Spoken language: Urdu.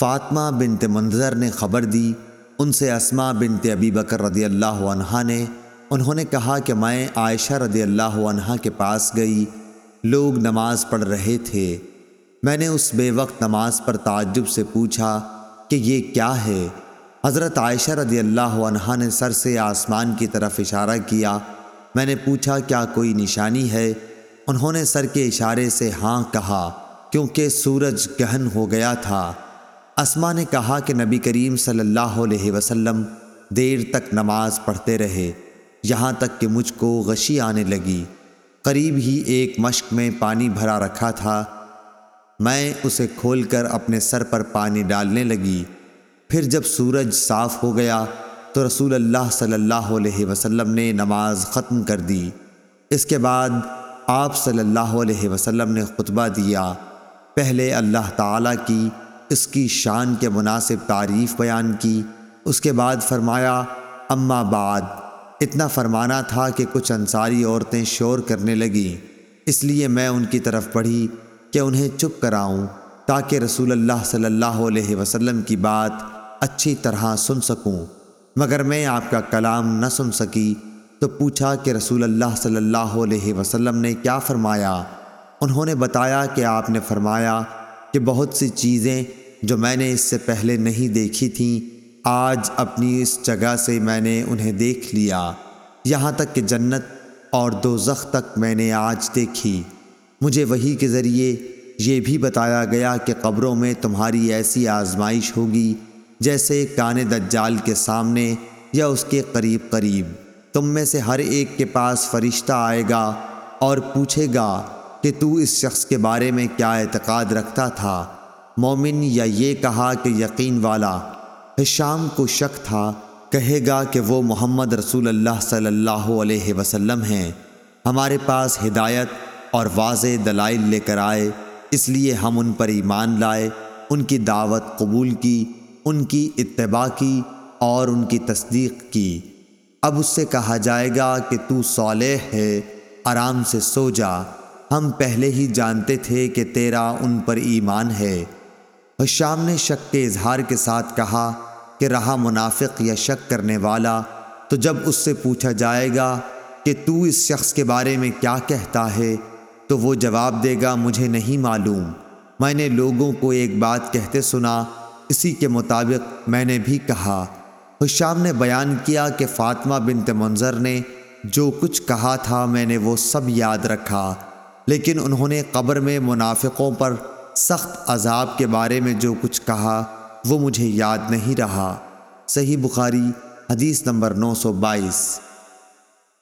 فاطمہ بنت منظر نے خبر دی۔ ان سے اسما بنت ابی بکر رضی اللہ عنہ نے، انہوں نے کہا کہ میں عائشہ رضی اللہ عنہ کے پاس گئی۔ لوگ نماز پڑھ رہے تھے۔ میں نے اس بے وقت نماز پر تعجب سے پوچھا کہ یہ کیا ہے؟ حضرت عائشہ رضی اللہ عنہ نے سر سے آسمان کی طرف اشارہ کیا۔ میں نے پوچھا، کیا کوئی نشانی ہے؟ انہوں نے سر کے اشارے سے ہاں کہا، کیونکہ سورج گہن ہو گیا تھا۔ اسما نے کہا کہ نبی کریم صلی اللہ علیہ وسلم دیر تک نماز پڑھتے رہے، یہاں تک کہ مجھ کو غشی آنے لگی۔ قریب ہی ایک مشق میں پانی بھرا رکھا تھا۔ میں اسے کھول کر اپنے سر پر پانی ڈالنے لگی۔ پھر جب سورج صاف ہو گیا تو رسول اللہ صلی اللہ علیہ وسلم نے نماز ختم کر دی۔ اس کے بعد آپ صلی اللہ علیہ وسلم نے خطبہ دیا۔ پہلے اللہ تعالیٰ کی اس کی شان کے مناسب تعریف بیان کی۔ اس کے بعد فرمایا، اما بعد، اتنا فرمانا تھا کہ کچھ انصاری عورتیں شور کرنے لگیں۔ اس لیے میں ان کی طرف پڑھی کہ انہیں چپ کراؤں تاکہ رسول اللہ صلی اللہ علیہ وسلم کی بات اچھی طرح سن سکوں۔ مگر میں آپ کا کلام نہ سن سکی تو پوچھا کہ رسول اللہ صلی اللہ علیہ وسلم نے کیا فرمایا۔ انہوں نے بتایا کہ آپ نے فرمایا کہ بہت سی چیزیں جو میں نے اس سے پہلے نہیں دیکھی تھیں، آج اپنی اس جگہ سے میں نے انہیں دیکھ لیا۔ یہاں تک کہ جنت اور دو تک میں نے آج دیکھی۔ مجھے وہی کے ذریعے یہ بھی بتایا گیا کہ قبروں میں تمہاری ایسی آزمائش ہوگی جیسے کان دجال کے سامنے یا اس کے قریب قریب۔ تم میں سے ہر ایک کے پاس فرشتہ آئے گا اور پوچھے گا کہ تو اس شخص کے بارے میں کیا اعتقاد رکھتا تھا؟ مومن یا یہ کہا کہ یقین والا شام کو شک تھا، کہے گا کہ وہ محمد رسول اللہ صلی اللہ علیہ وسلم ہیں۔ ہمارے پاس ہدایت اور واضح دلائل لے کر آئے، اس لیے ہم ان پر ایمان لائے، ان کی دعوت قبول کی، ان کی اتباع کی اور ان کی تصدیق کی۔ اب اس سے کہا جائے گا کہ تو صالح ہے، آرام سے سو جا۔ ہم پہلے ہی جانتے تھے کہ تیرا ان پر ایمان ہے۔ شام نے شک کے اظہار کے ساتھ کہا کہ رہا منافق یا شک کرنے والا، تو جب اس سے پوچھا جائے گا کہ تو اس شخص کے بارے میں کیا کہتا ہے، تو وہ جواب دے گا، مجھے نہیں معلوم۔ میں نے لوگوں کو ایک بات کہتے سنا، اسی کے مطابق میں نے بھی کہا۔ حشام نے بیان کیا کہ فاطمہ بنت منظر نے جو کچھ کہا تھا، میں نے وہ سب یاد رکھا۔ لیکن انہوں نے قبر میں منافقوں پر سخت عذاب کے بارے میں جو کچھ کہا، وہ مجھے یاد نہیں رہا۔ صحیح بخاری، حدیث نمبر نو سو بائیس۔